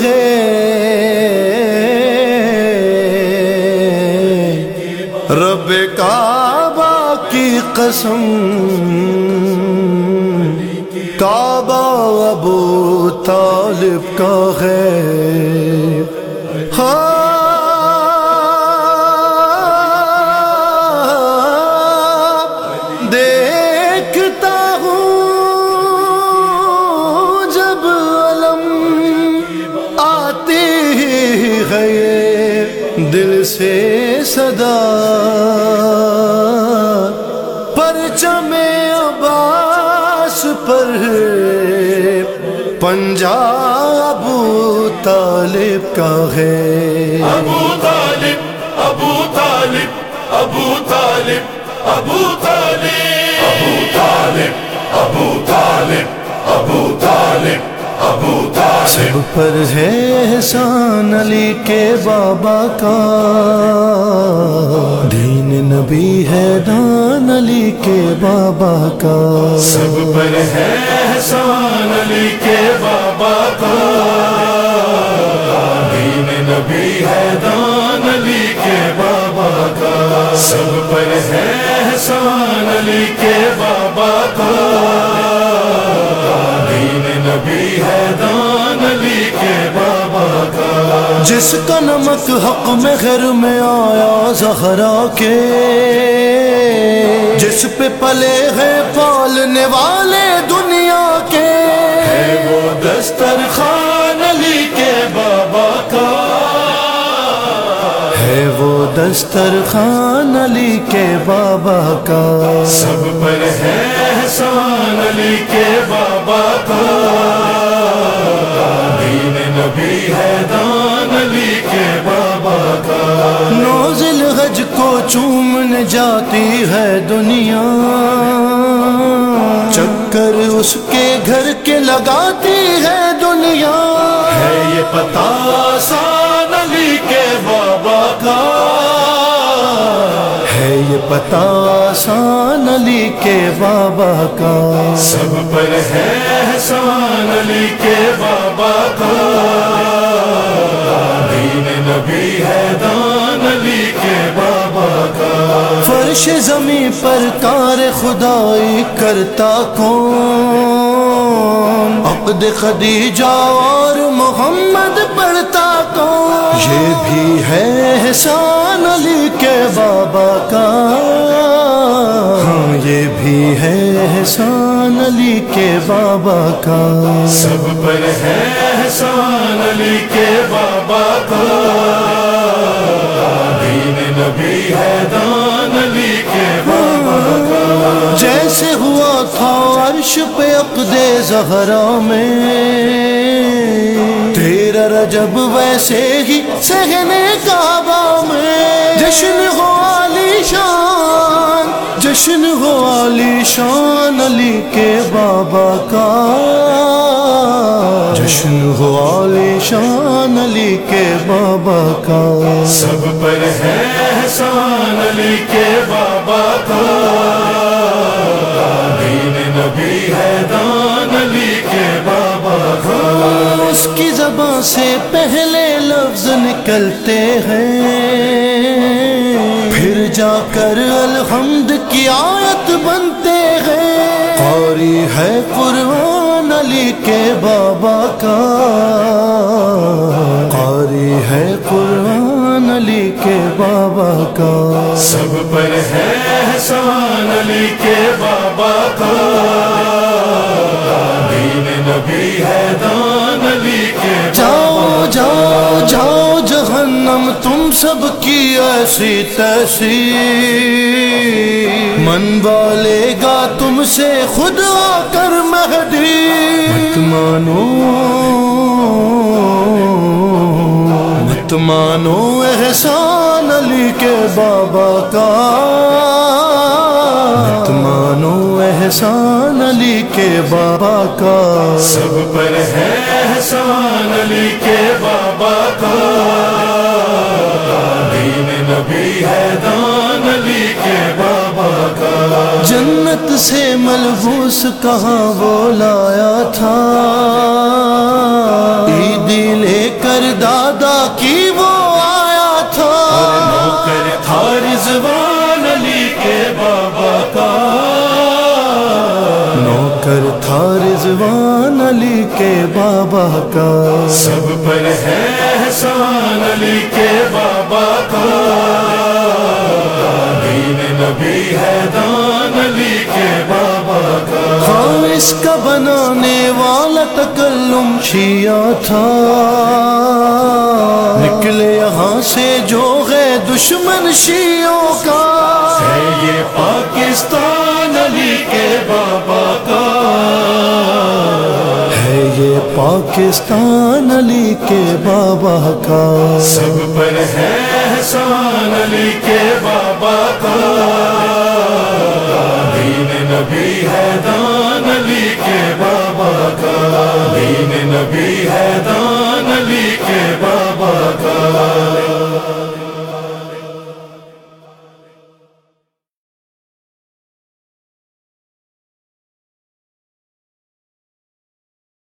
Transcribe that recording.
ہے رب کعبہ کی قسم۔ کعبہ ابو طالب کا ہے ہاں۔ سے صدا پرچم عباس پر پنجاب طالب کا ہے ابو طالب ابو طالب ابو طالب ابو طالب ابو طالب، ابو سب پر ہے احسان علی کے بابا کا۔ دین نبی ہے دان علی کے بابا کا۔ سب پر ہے احسان علی کے بابا کا۔ دین نبی ہے دان علی کے بابا کا۔ سب پر ہے احسان علی کے بابا کا۔ جس کا نمک حق میں گھر میں آیا زہرا کے۔ جس پہ پلے ہیں پالنے والے دنیا کے۔ ہے وہ دسترخوان علی کے بابا کا۔ ہے وہ دسترخوان علی کے بابا کا۔ سب پر ہے احسان علی کے بابا کا۔ دین نبی ہے چومن جاتی ہے دنیا۔ چکر اس کے گھر کے لگاتی ہے دنیا۔ ہے یہ پتا آسان علی کے بابا کا۔ ہے یہ پتا آسان علی کے بابا کا۔ سب پر ہے احسان فرش زمین پر کار خدائی کرتا کون؟ عقد خدیجہ اور محمد پڑھتا کون؟ یہ بھی ہے احسان علی کے بابا کا۔ ہاں یہ بھی ہے احسان علی کے بابا کا۔ سب پر ہے احسان علی کے بابا کا۔ عرش پہ عقد زہرا میں۔ تیرا رجب ویسے ہی سہنے کعبہ میں۔ جشن ہو علی شان، جشن ہو علی شان علی کے بابا کا۔ جشن ہو علی شان علی کے بابا کا۔ سب پر ہے احسان علی کے بابا کا۔ لفظ نکلتے ہیں۔ پھر جا کر الحمد کی آیت بنتے ہیں۔ قاری ہے قرآن علی کے بابا کا۔ قاری ہے قرآن علی کے بابا کا۔ سب پر ہے احسان علی کے بابا کا۔ سب کی ایسی تیسی من والے گا تم سے خود آ کر مہدی۔ مت مانو۔ مت مانو احسان علی کے بابا کا۔ مت مانو احسان علی کے بابا کا۔ سب پر ہے احسان علی کے بابا کا۔ جنت سے ملبوس کہاں وہ لایا تھا؟ عیدی لے کر دادا کی وہ آیا تھا؟ نوکر تھا رضوان علی کے بابا کا۔ نوکر تھا رضوان علی کے بابا کا۔ سب پر ہے احسان علی کے بابا کا۔ دین نبی ہے دان اس کا بنانے والا تکلم شیعہ تھا۔ نکلے یہاں سے جو ہے دشمن شیعوں کا۔ ہے یہ پاکستان علی کے بابا کا۔ ہے یہ پاکستان علی کے بابا کا۔ سب پر ہے احسان علی کے بابا کا۔ دین نبی ہے کے بابا کا۔